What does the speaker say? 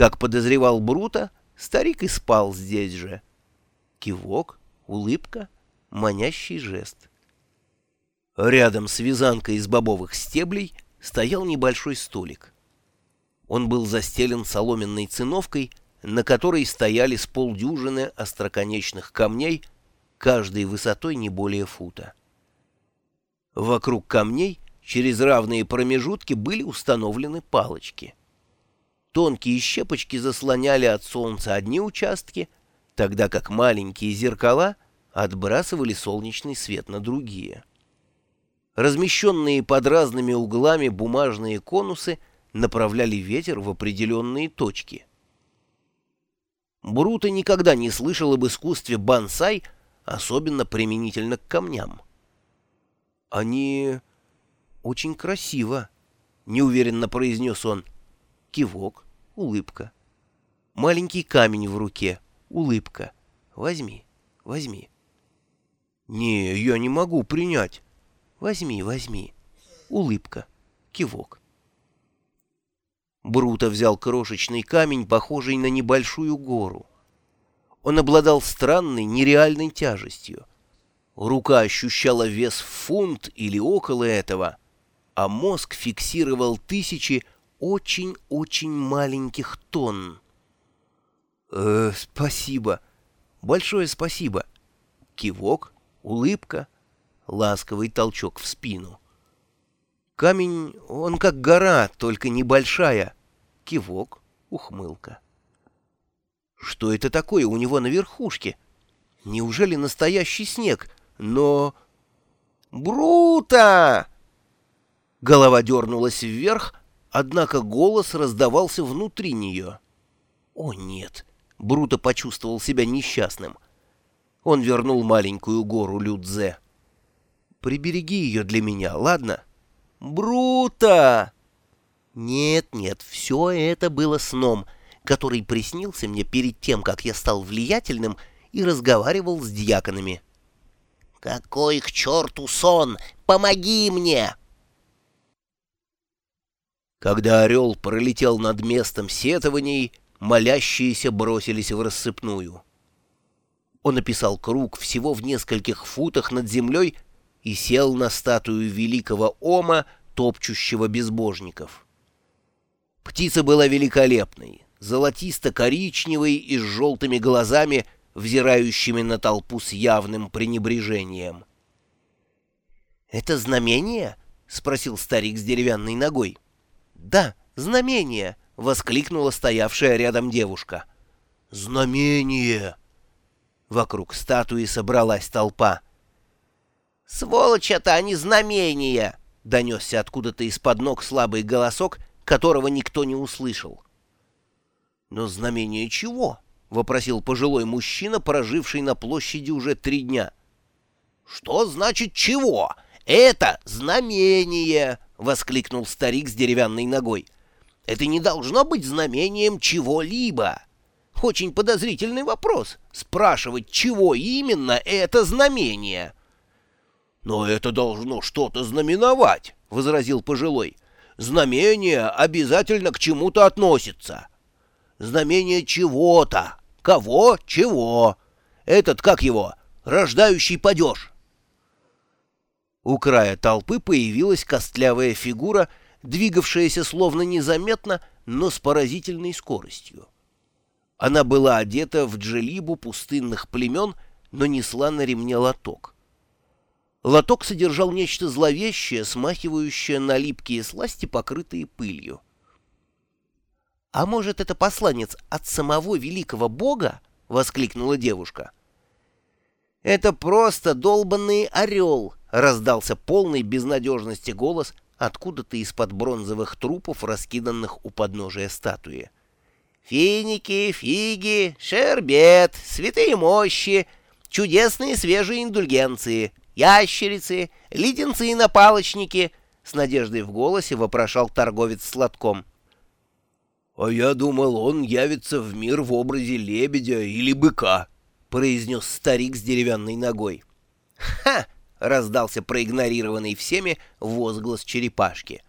Как подозревал Брута, старик и спал здесь же. Кивок, улыбка, манящий жест. Рядом с вязанкой из бобовых стеблей стоял небольшой столик. Он был застелен соломенной циновкой, на которой стояли с полдюжины остроконечных камней, каждой высотой не более фута. Вокруг камней через равные промежутки были установлены палочки. Тонкие щепочки заслоняли от солнца одни участки, тогда как маленькие зеркала отбрасывали солнечный свет на другие. Размещенные под разными углами бумажные конусы направляли ветер в определенные точки. Бруто никогда не слышал об искусстве бонсай, особенно применительно к камням. «Они очень красиво», — неуверенно произнес он. Кивок, улыбка. Маленький камень в руке, улыбка. Возьми, возьми. «Не, я не могу принять». «Возьми, возьми». Улыбка, кивок. Бруто взял крошечный камень, похожий на небольшую гору. Он обладал странной, нереальной тяжестью. Рука ощущала вес в фунт или около этого, а мозг фиксировал тысячи очень-очень маленьких тонн. «Э, спасибо. Большое спасибо». Кивок, улыбка, ласковый толчок в спину. Камень, он как гора, только небольшая. Кивок, ухмылка. Что это такое у него на верхушке? Неужели настоящий снег? Но... «Брута!» Голова дернулась вверх, однако голос раздавался внутри нее. «О, нет!» — Бруто почувствовал себя несчастным. Он вернул маленькую гору Людзе. «Прибереги ее для меня, ладно?» «Бруто!» «Нет-нет, все это было сном, который приснился мне перед тем, как я стал влиятельным и разговаривал с дьяконами». «Какой к черту сон! Помоги мне!» Когда орел пролетел над местом сетований, молящиеся бросились в рассыпную. Он описал круг всего в нескольких футах над землей и сел на статую великого Ома, топчущего безбожников. Птица была великолепной, золотисто-коричневой и с желтыми глазами, взирающими на толпу с явным пренебрежением. «Это знамение?» — спросил старик с деревянной ногой. «Да, знамение!» — воскликнула стоявшая рядом девушка. «Знамение!» Вокруг статуи собралась толпа. «Сволочь это, а не знамение!» — донесся откуда-то из-под ног слабый голосок, которого никто не услышал. «Но знамение чего?» — вопросил пожилой мужчина, проживший на площади уже три дня. «Что значит чего? Это знамение!» — воскликнул старик с деревянной ногой. «Это не должно быть знамением чего-либо. Очень подозрительный вопрос — спрашивать, чего именно это знамение». «Но это должно что-то знаменовать», — возразил пожилой. «Знамение обязательно к чему-то относится. Знамение чего-то. Кого? Чего? Этот, как его, рождающий падеж. У края толпы появилась костлявая фигура, двигавшаяся словно незаметно, но с поразительной скоростью. Она была одета в джелибу пустынных племен, но несла на ремне лоток. Лоток содержал нечто зловещее, смахивающее на липкие сласти, покрытые пылью. «А может, это посланец от самого великого бога?» — воскликнула девушка. «Это просто долбанный орел!» — раздался полный безнадежности голос откуда-то из-под бронзовых трупов, раскиданных у подножия статуи. «Финики, фиги, шербет, святые мощи, чудесные свежие индульгенции, ящерицы, леденцы на палочнике!» — с надеждой в голосе вопрошал торговец сладком. «А я думал, он явится в мир в образе лебедя или быка», — произнес старик с деревянной ногой. «Ха!» — раздался проигнорированный всеми возглас черепашки.